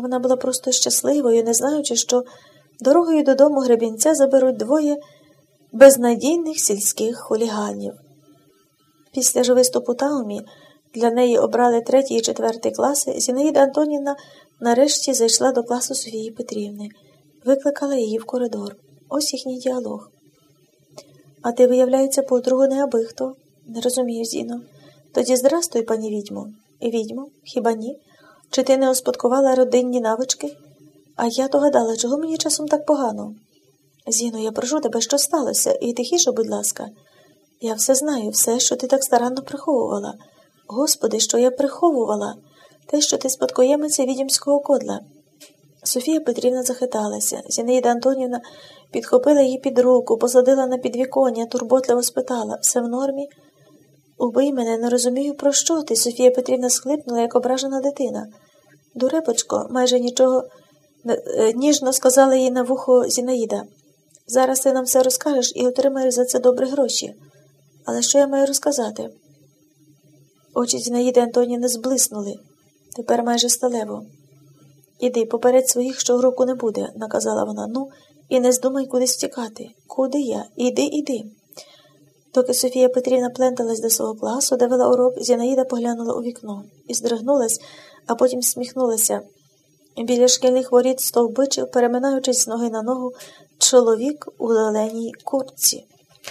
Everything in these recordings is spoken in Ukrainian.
Вона була просто щасливою, не знаючи, що дорогою додому гребінця заберуть двоє безнадійних сільських хуліганів. Після ж виступу Таумі для неї обрали третій і четвертий класи, Зінаїда Антонівна нарешті зайшла до класу Софії Петрівни, викликала її в коридор. Ось їхній діалог. А ти, виявляється, подругу не аби хто. Не розумію, Зіно. Тоді здрастуй, пані відьмо. Відьмо, хіба ні? Чи ти не успадкувала родинні навички? А я догадала, чого мені часом так погано. Зіно, я прошу тебе, що сталося, і тихіше, будь ласка. Я все знаю, все, що ти так старанно приховувала. Господи, що я приховувала, те, що ти спадкоємиця відімського кодла. Софія Петрівна захиталася. Зінаїда Антонівна підхопила її під руку, посадила на підвіконня, турботливо спитала все в нормі. Убий мене, не розумію, про що ти. Софія Петрівна схлипнула, як ображена дитина. Дурепочко, майже нічого е, ніжно сказала їй на вухо Зінаїда. Зараз ти нам все розкажеш і отримаєш за це добре гроші. Але що я маю розказати? Очі Зінаїди Антонівни зблиснули, тепер майже сталево. Іди, поперед своїх, що уроку не буде, наказала вона. Ну, і не здумай кудись втікати. Куди я? Іди, іди. Доки Софія Петрівна пленталась до свого класу, де вела урок, Зінаїда поглянула у вікно і здригнулась, а потім сміхнулася. Біля шкільних воріт стовбичив, переминаючись з ноги на ногу, чоловік у зеленій куртці.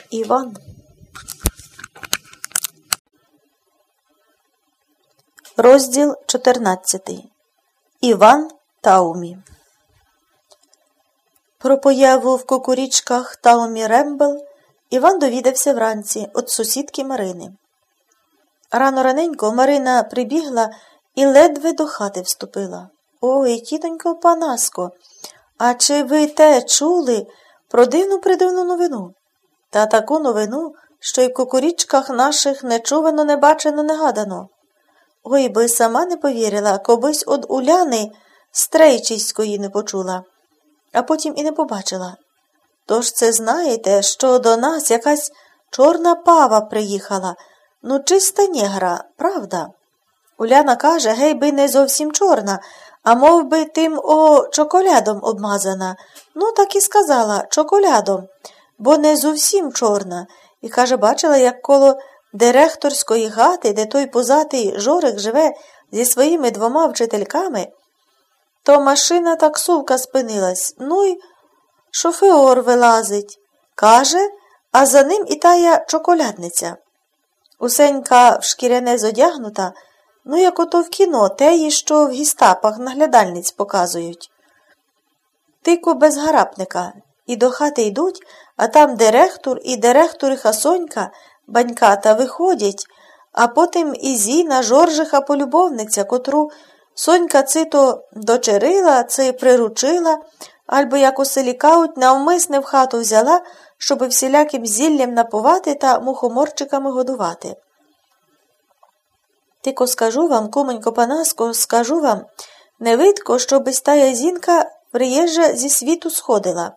Іван. Розділ 14 Іван Таумі Про появу в кукурічках Таумі Рембел Іван довідався вранці від сусідки Марини. Рано раненько Марина прибігла і ледве до хати вступила. Ой, тітонько Панаско, а чи ви те чули про дивну придивну новину? Та таку новину, що й в кукурічках наших нечувано, не бачено, не гадано. Ой би сама не повірила, кобись од Уляни стрейчиської не почула, а потім і не побачила. Тож це знаєте, що до нас якась чорна пава приїхала, ну чиста негра, правда? Уляна каже, гей би не зовсім чорна, а мов би тим о чоколядом обмазана. Ну, так і сказала чоколядом, бо не зовсім чорна. І каже, бачила, як коло директорської хати, де той позатий жорик живе зі своїми двома вчительками, то машина таксувка спинилась. Ну й шофеор вилазить. Каже, а за ним і тая чоколядниця. Усенька в шкіряне зодягнута, ну, як ото в кіно, теї, що в гістапах наглядальниць показують. Тику без гарапника. І до хати йдуть, а там директор і директор Сонька баньката виходять, а потім і Зіна, Жоржиха полюбовниця, котру Сонька цито дочерила, це приручила, або як у селі кауть, навмисне в хату взяла, щоби всіляким зіллям напувати та мухоморчиками годувати. Тико скажу вам, куменько Панаско, скажу вам, не видко, щоби тая зінка приїжджа зі світу сходила.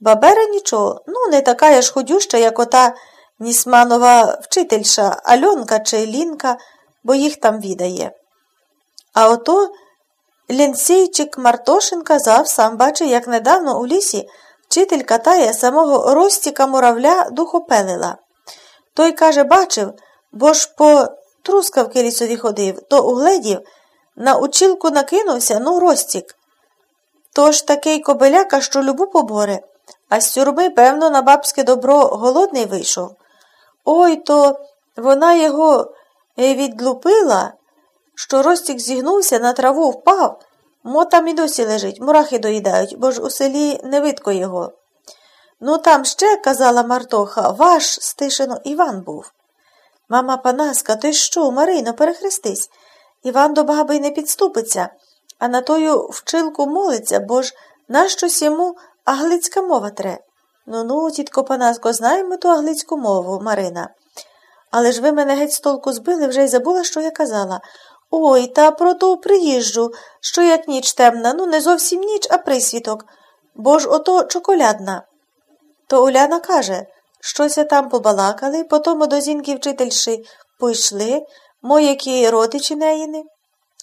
Бабера нічого, ну, не така ж ходюща, як ота Нісманова вчительша Альонка чи Лінка, бо їх там відає. А ото Лінсейчик Мартошин казав, сам бачив, як недавно у лісі вчитель катає самого Ростіка муравля духопелила. Той, каже, бачив, бо ж по трускавки лісові ходив, то угледів, на училку накинувся, ну, Ростік. Тож такий кобеляка, що любу поборе, а з тюрми, певно, на бабське добро голодний вийшов. Ой то вона його е, відлупила, що Ростік зігнувся, на траву впав, мо там і досі лежить, мурахи доїдають, бо ж у селі не видко його. Ну, там ще, казала Мартоха, ваш стишино Іван був. Мама Панаска, ти що, Марино, перехрестись. Іван до баби й не підступиться, а на тою вчилку молиться, бо ж нащось йому аглицька мова тре. Ну ну, тітко Панаско, знаємо ту аглицьку мову, Марина. Але ж ви мене геть з толку збили, вже й забула, що я казала. Ой, та про ту приїжджу, що як ніч темна, ну не зовсім ніч, а присвіток, бо ж ото чоколядна. То Уляна каже, щося там побалакали, потому до зінки вчительші пойшли, мої які родичі неїни.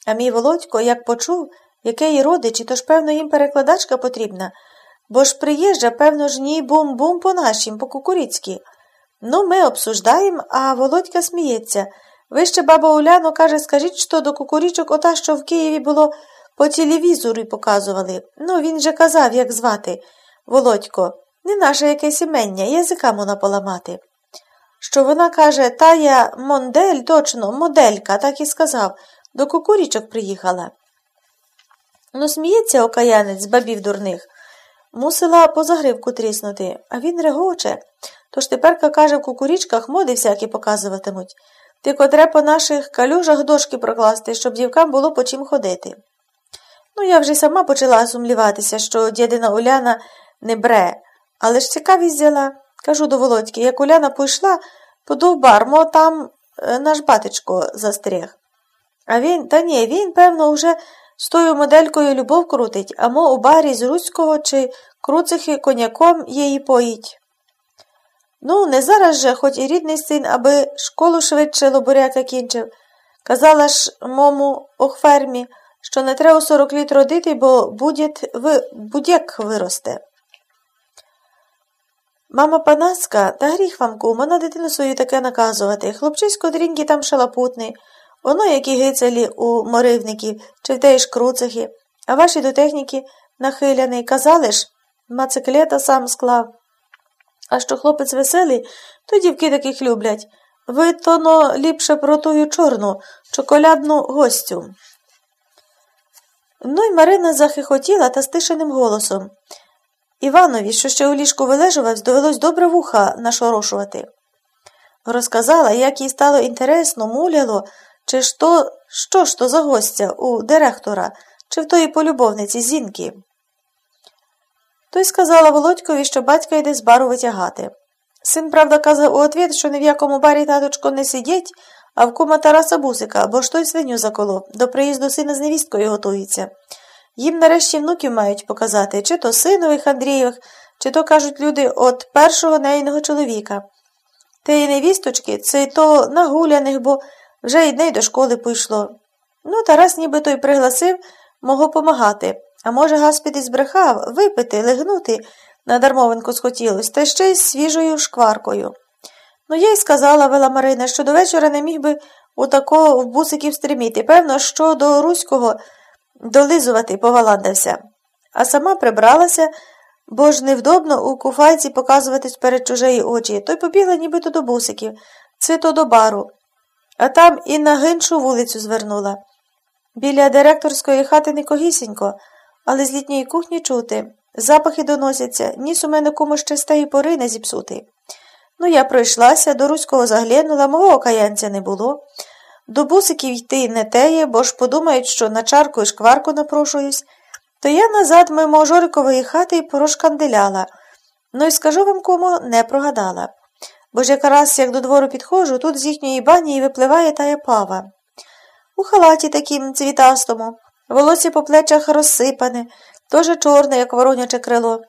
А мій Володько, як почув, яке їй родичі, тож, певно, їм перекладачка потрібна, бо ж приїжджа, певно ж, ні бум-бум по нашім, по кукуріцьки. Ну, ми обсуждаємо, а Володька сміється. Ви ще баба Уляно каже, скажіть, що до кукурічок ота, що в Києві було по телевізору показували. Ну, він же казав, як звати. Володько, не наше якесь імення, язика можна поламати. Що вона каже, та я Мондель, точно, моделька, так і сказав, до кукурічок приїхала. Ну, сміється окаянець з бабів дурних. Мусила позагривку тріснути, а він регоче. Тож теперка, каже, в кукурічках моди всякі показуватимуть. Ти котре по наших калюжах дошки прокласти, щоб дівкам було по чим ходити. Ну, я вже сама почала сумліватися, що дідина Уляна не бре, але ж цікавість взяла. Кажу до Володьки, як Уляна пішла, подовбар, мо там е, наш батечко застряг. А він, та ні, він, певно, вже з тою моделькою любов крутить, а мо у барі з Руського чи круцихи коняком її поїть. Ну, не зараз же, хоч і рідний син, аби школу швидше лобуряка кінчив. Казала ж мому охфермі, що не треба сорок літ родити, бо будь-як виросте. Мама Панаска, та гріх вам, кума, на дитину свою таке наказувати. Хлопчисько дріньки там шалапутний, воно, як і гицелі у моривників, чи в теї ж круцихи, а ваші до техніки нахиляний. Казали ж, мациклета сам склав. А що хлопець веселий, то дівки таких люблять. Ви то но ліпше про тую чорну, чоколядну гостю. Ну й Марина захихотіла та стишеним голосом. Іванові, що ще у ліжку вилежувався, довелось добре вуха нашорошувати. Розказала, як їй стало інтересно, муляло, чи ж то, що ж то за гостя у директора, чи в тої полюбовниці зінки. Той сказала Володькові, що батька йде з бару витягати. Син, правда, казав у отвіт, що ні в якому барі таточко не сидіть, а в кума Тараса Бусика, бо ж той свиню заколов, до приїзду сина з невісткою готується. Їм нарешті внуків мають показати, чи то синових Андрієвих, чи то, кажуть люди, от першого нейного чоловіка. Те невісточки, це й то нагуляних, бо вже й дней до школи пішло. Ну, Тарас нібито й пригласив мого помагати. А може, Гаспід збрехав випити, легнути, на дармовинку схотілось, та ще й з свіжою шкваркою. Ну, я й сказала вела Марина, що до вечора не міг би отако в бусиків стриміти. Певно, що до Руського долизувати поваландався. А сама прибралася, бо ж невдобно у куфайці показуватись перед чужеї очі, то й побігла нібито до бусиків, це то до бару. А там і на гиншу вулицю звернула. Біля директорської хати никогісінько але з літньої кухні чути. Запахи доносяться, ніс у мене кому ще з тієї пори не зіпсути. Ну, я пройшлася, до Руського заглянула, мого окаянця не було. До бусиків йти не теє, бо ж подумають, що на чарку і шкварку напрошуюсь. То я назад мимо Жорикової хати й порошканделяла. Ну і скажу вам, кому, не прогадала. Бо ж якраз як до двору підходжу, тут з їхньої бані і випливає тая пава. У халаті таким цвітастому. Волосся по плечах розсипане, теж чорне, як вороняче крило.